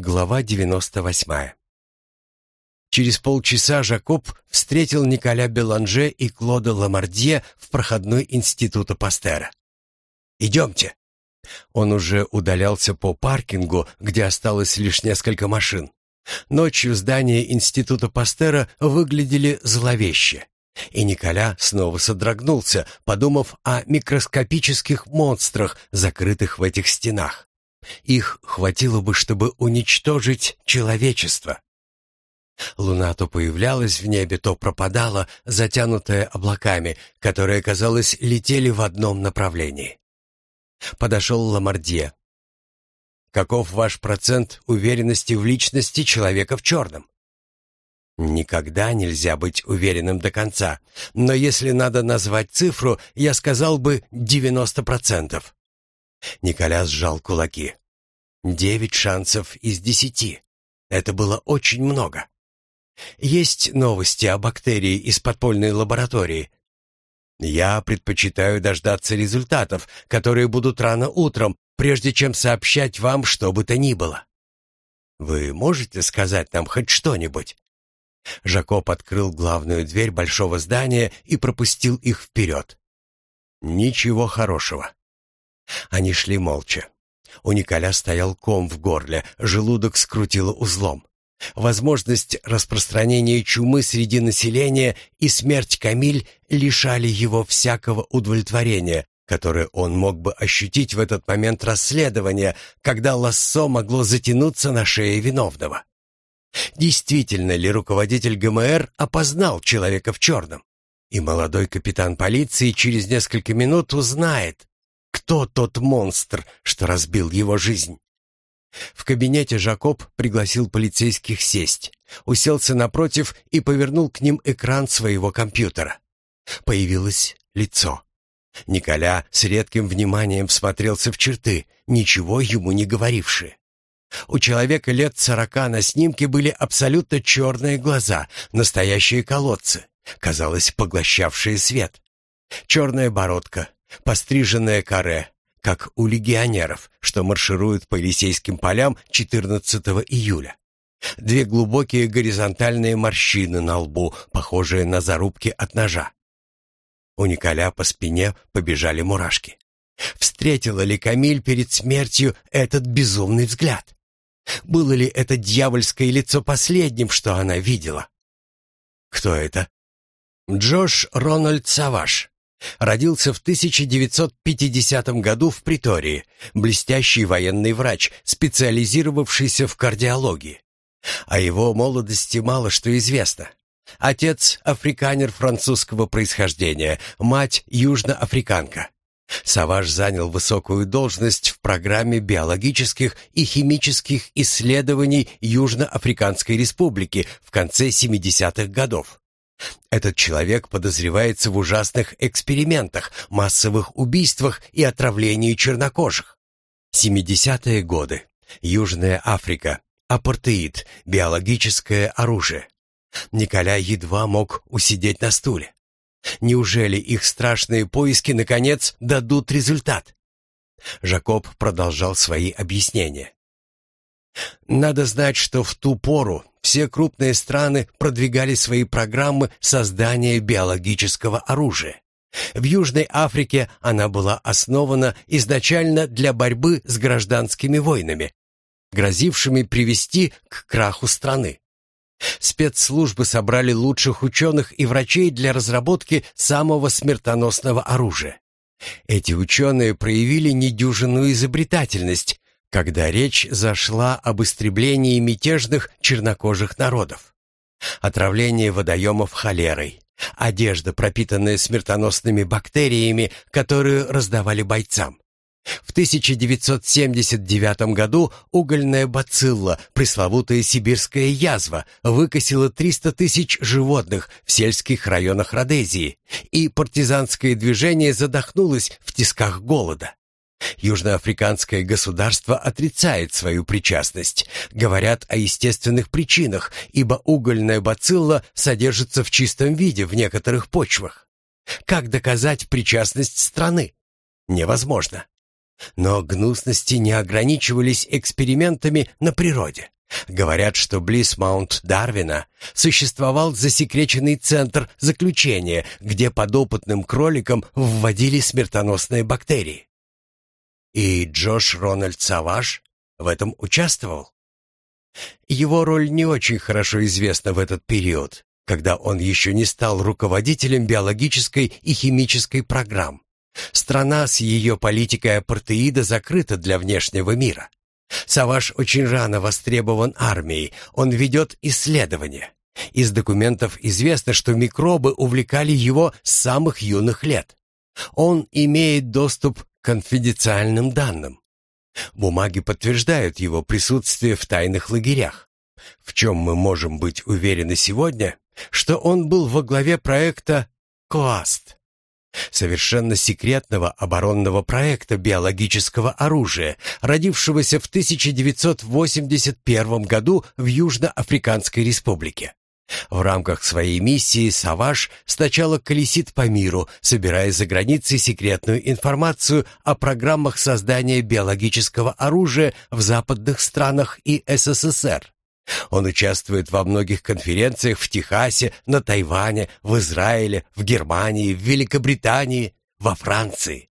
Глава 98. Через полчаса Жакоб встретил Николя Беланже и Клода Ламардье в проходной института Пастера. «Идемте». Он уже удалялся по паркингу, где осталось лишь несколько машин. Ночью здания института Пастера выглядели зловеще. И Николя снова содрогнулся, подумав о микроскопических монстрах, закрытых в этих стенах. Их хватило бы, чтобы уничтожить человечество. Луна то появлялась в небе, то пропадала, затянутая облаками, которые, казалось, летели в одном направлении. Подошел Ламардье. «Каков ваш процент уверенности в личности человека в черном?» «Никогда нельзя быть уверенным до конца, но если надо назвать цифру, я сказал бы девяносто процентов». Николя сжал кулаки. Девять шансов из десяти. Это было очень много. Есть новости о бактерии из подпольной лаборатории. Я предпочитаю дождаться результатов, которые будут рано утром, прежде чем сообщать вам что бы то ни было. Вы можете сказать нам хоть что-нибудь? Жакоб открыл главную дверь большого здания и пропустил их вперед. Ничего хорошего. Они шли молча. У Николя стоял ком в горле, желудок скрутило узлом. Возможность распространения чумы среди населения и смерть Камиль лишали его всякого удовлетворения, которое он мог бы ощутить в этот момент расследования, когда лассо могло затянуться на шее виновного. Действительно ли руководитель ГМР опознал человека в черном? И молодой капитан полиции через несколько минут узнает, кто тот монстр, что разбил его жизнь. В кабинете Жакоб пригласил полицейских сесть, уселся напротив и повернул к ним экран своего компьютера. Появилось лицо. Николя с редким вниманием всмотрелся в черты, ничего ему не говорившие. У человека лет сорока на снимке были абсолютно черные глаза, настоящие колодцы, казалось, поглощавшие свет. Черная бородка, постриженное каре, как у легионеров, что маршируют по Елисейским полям 14 июля. Две глубокие горизонтальные морщины на лбу, похожие на зарубки от ножа. У Николя по спине побежали мурашки. Встретила ли Камиль перед смертью этот безумный взгляд? Было ли это дьявольское лицо последним, что она видела? Кто это? Джош Рональд Саваш, Родился в 1950 году в Притории, блестящий военный врач, специализировавшийся в кардиологии. О его молодости мало что известно. Отец – африканер французского происхождения, мать – южноафриканка. Саваш занял высокую должность в программе биологических и химических исследований Южноафриканской республики в конце 70-х годов. Этот человек подозревается в ужасных экспериментах, массовых убийствах и отравлении чернокожих. 70-е годы. Южная Африка. Апартеид. Биологическое оружие. Николя едва мог усидеть на стуле. Неужели их страшные поиски, наконец, дадут результат? Жакоб продолжал свои объяснения. Надо знать, что в ту пору все крупные страны продвигали свои программы создания биологического оружия. В Южной Африке она была основана изначально для борьбы с гражданскими войнами, грозившими привести к краху страны. Спецслужбы собрали лучших ученых и врачей для разработки самого смертоносного оружия. Эти ученые проявили недюжинную изобретательность, когда речь зашла об истреблении мятежных чернокожих народов. Отравление водоемов холерой, одежда, пропитанная смертоносными бактериями, которую раздавали бойцам. В 1979 году угольная бацилла, пресловутая сибирская язва, выкосила 300 тысяч животных в сельских районах Родезии, и партизанское движение задохнулось в тисках голода. Южноафриканское государство отрицает свою причастность. Говорят о естественных причинах, ибо угольная бацилла содержится в чистом виде в некоторых почвах. Как доказать причастность страны? Невозможно. Но гнусности не ограничивались экспериментами на природе. Говорят, что близ Маунт Дарвина существовал засекреченный центр заключения, где подопытным кроликам вводили смертоносные бактерии. И Джош Рональд Саваш в этом участвовал? Его роль не очень хорошо известна в этот период, когда он еще не стал руководителем биологической и химической программ. Страна с ее политикой апартеида закрыта для внешнего мира. Саваш очень рано востребован армией, он ведет исследования. Из документов известно, что микробы увлекали его с самых юных лет. Он имеет доступ конфиденциальным данным. Бумаги подтверждают его присутствие в тайных лагерях. В чем мы можем быть уверены сегодня, что он был во главе проекта «Коаст» совершенно секретного оборонного проекта биологического оружия, родившегося в 1981 году в Южноафриканской республике. В рамках своей миссии Саваш сначала колесит по миру, собирая за границей секретную информацию о программах создания биологического оружия в западных странах и СССР. Он участвует во многих конференциях в Техасе, на Тайване, в Израиле, в Германии, в Великобритании, во Франции.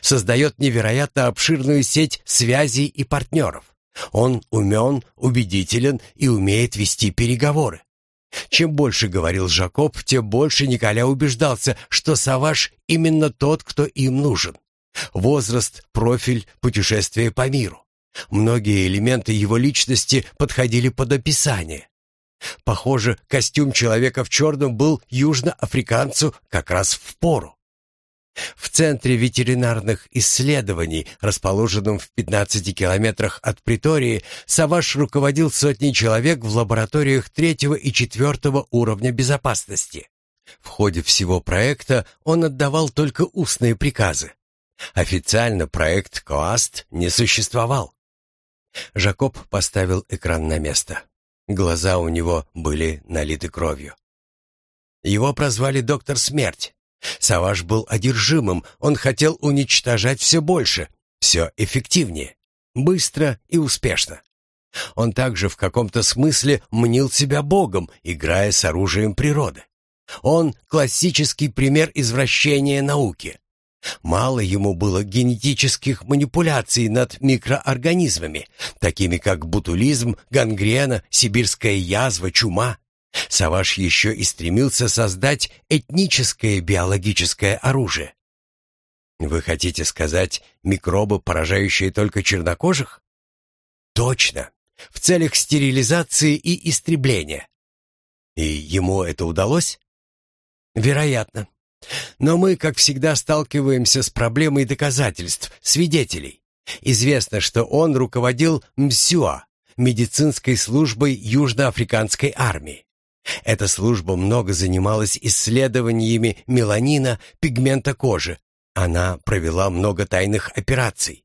Создает невероятно обширную сеть связей и партнеров. Он умен, убедителен и умеет вести переговоры. Чем больше говорил Жакоб, тем больше Николя убеждался, что Саваш именно тот, кто им нужен. Возраст, профиль, путешествие по миру. Многие элементы его личности подходили под описание. Похоже, костюм человека в черном был южноафриканцу как раз в пору. В Центре ветеринарных исследований, расположенном в 15 километрах от Притории, Саваш руководил сотней человек в лабораториях третьего и четвертого уровня безопасности. В ходе всего проекта он отдавал только устные приказы. Официально проект КОАСТ не существовал. Жакоб поставил экран на место. Глаза у него были налиты кровью. Его прозвали доктор Смерть. Саваш был одержимым, он хотел уничтожать все больше, все эффективнее, быстро и успешно. Он также в каком-то смысле мнил себя богом, играя с оружием природы. Он классический пример извращения науки. Мало ему было генетических манипуляций над микроорганизмами, такими как бутулизм, гангрена, сибирская язва, чума. Саваш еще и стремился создать этническое биологическое оружие. Вы хотите сказать микробы, поражающие только чернокожих? Точно, в целях стерилизации и истребления. И ему это удалось? Вероятно. Но мы, как всегда, сталкиваемся с проблемой доказательств, свидетелей. Известно, что он руководил МСЮА, медицинской службой Южноафриканской армии. Эта служба много занималась исследованиями меланина, пигмента кожи. Она провела много тайных операций.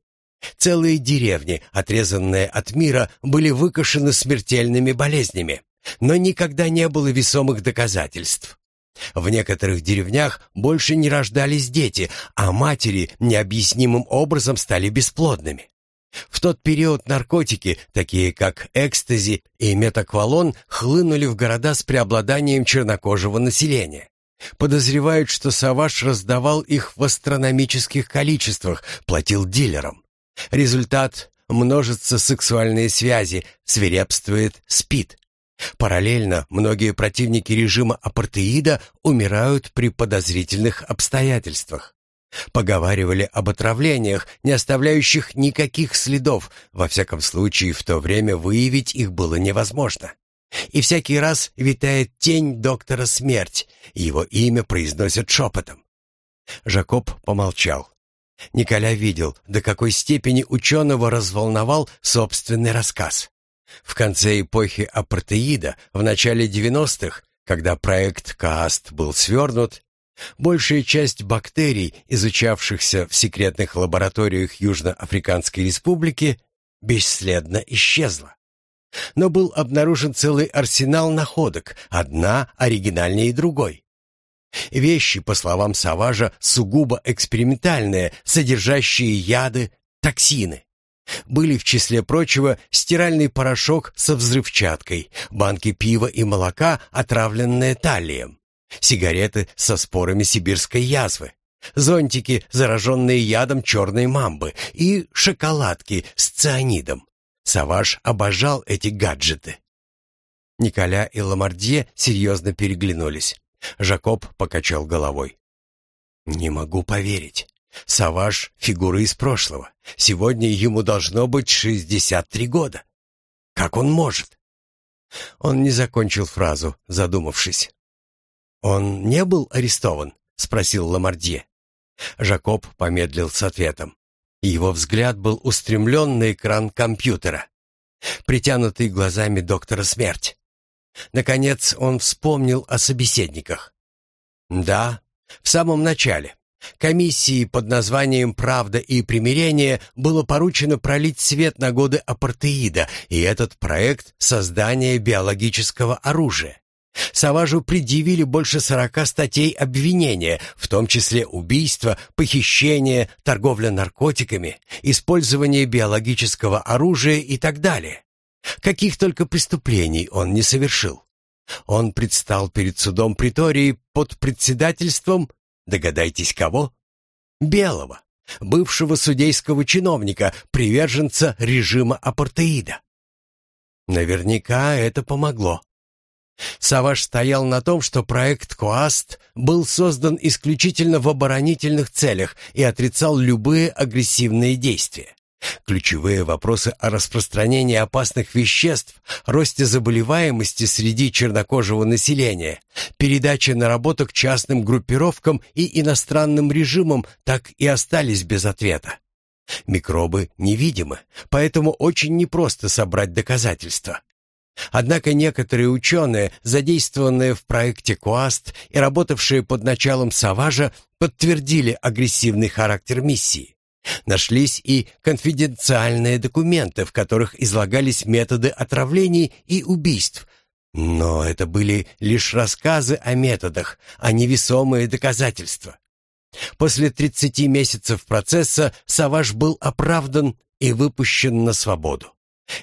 Целые деревни, отрезанные от мира, были выкошены смертельными болезнями, но никогда не было весомых доказательств. В некоторых деревнях больше не рождались дети, а матери необъяснимым образом стали бесплодными. В тот период наркотики, такие как экстази и метаквалон, хлынули в города с преобладанием чернокожего населения. Подозревают, что Саваш раздавал их в астрономических количествах, платил дилерам. Результат – множатся сексуальные связи, свирепствует СПИД. Параллельно многие противники режима апартеида умирают при подозрительных обстоятельствах. Поговаривали об отравлениях, не оставляющих никаких следов, во всяком случае в то время выявить их было невозможно. И всякий раз витает тень доктора Смерть, его имя произносят шепотом. Жакоб помолчал. Николя видел, до какой степени ученого разволновал собственный рассказ. В конце эпохи апартеида, в начале 90-х, когда проект КААСТ был свернут, большая часть бактерий, изучавшихся в секретных лабораториях Южноафриканской республики, бесследно исчезла. Но был обнаружен целый арсенал находок, одна оригинальнее другой. Вещи, по словам Саважа, сугубо экспериментальные, содержащие яды, токсины. Были в числе прочего стиральный порошок со взрывчаткой, банки пива и молока, отравленные талием, сигареты со спорами сибирской язвы, зонтики, зараженные ядом черной мамбы, и шоколадки с цианидом. Саваш обожал эти гаджеты. Николя и Ламардье серьезно переглянулись. Жакоб покачал головой. «Не могу поверить. Саваш — фигура из прошлого. Сегодня ему должно быть шестьдесят три года. Как он может?» Он не закончил фразу, задумавшись. «Он не был арестован?» — спросил Ламардье. Жакоб помедлил с ответом. Его взгляд был устремлен на экран компьютера, притянутый глазами доктора смерть. Наконец он вспомнил о собеседниках. Да, в самом начале. Комиссии под названием «Правда и примирение» было поручено пролить свет на годы апартеида и этот проект создания биологического оружия. Саважу предъявили больше сорока статей обвинения, в том числе убийство, похищение, торговля наркотиками, использование биологического оружия и так далее. Каких только преступлений он не совершил. Он предстал перед судом притории под председательством, догадайтесь кого? Белого, бывшего судейского чиновника, приверженца режима апартеида. Наверняка это помогло. Саваш стоял на том, что проект КОАСТ был создан исключительно в оборонительных целях и отрицал любые агрессивные действия. Ключевые вопросы о распространении опасных веществ, росте заболеваемости среди чернокожего населения, передаче наработок частным группировкам и иностранным режимам так и остались без ответа. Микробы невидимы, поэтому очень непросто собрать доказательства. Однако некоторые ученые, задействованные в проекте КУАСТ и работавшие под началом Саважа, подтвердили агрессивный характер миссии. Нашлись и конфиденциальные документы, в которых излагались методы отравлений и убийств. Но это были лишь рассказы о методах, а не весомые доказательства. После 30 месяцев процесса Саваж был оправдан и выпущен на свободу.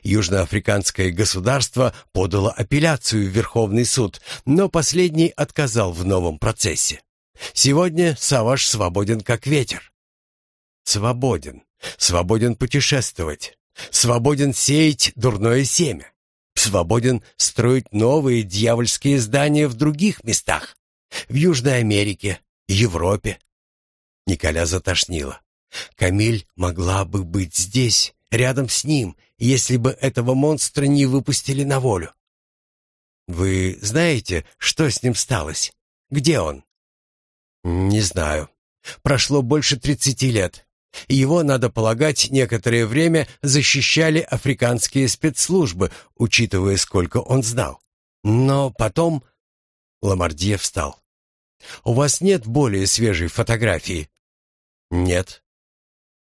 Южноафриканское государство подало апелляцию в Верховный суд, но последний отказал в новом процессе. Сегодня Саваш свободен как ветер. Свободен. Свободен путешествовать. Свободен сеять дурное семя. Свободен строить новые дьявольские здания в других местах. В Южной Америке, Европе. Николя затошнило. Камиль могла бы быть здесь, рядом с ним, если бы этого монстра не выпустили на волю. Вы знаете, что с ним сталось? Где он? Не знаю. Прошло больше тридцати лет. Его, надо полагать, некоторое время защищали африканские спецслужбы, учитывая, сколько он знал. Но потом Ламардье встал. У вас нет более свежей фотографии? Нет.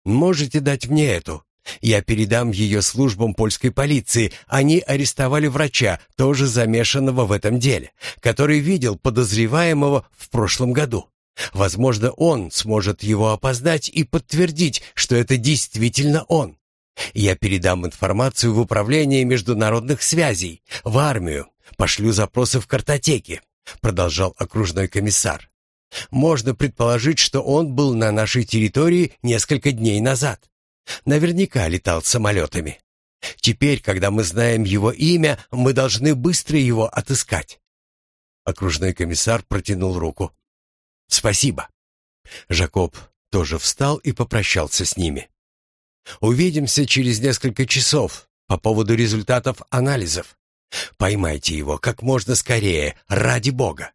Можете дать мне эту? Я передам ее службам польской полиции. Они арестовали врача, тоже замешанного в этом деле, который видел подозреваемого в прошлом году. Возможно, он сможет его опознать и подтвердить, что это действительно он. Я передам информацию в управление международных связей, в армию, пошлю запросы в картотеки, продолжал окружной комиссар. Можно предположить, что он был на нашей территории несколько дней назад. Наверняка летал самолетами. Теперь, когда мы знаем его имя, мы должны быстро его отыскать. Окружной комиссар протянул руку. Спасибо. Жакоб тоже встал и попрощался с ними. Увидимся через несколько часов по поводу результатов анализов. Поймайте его как можно скорее, ради бога.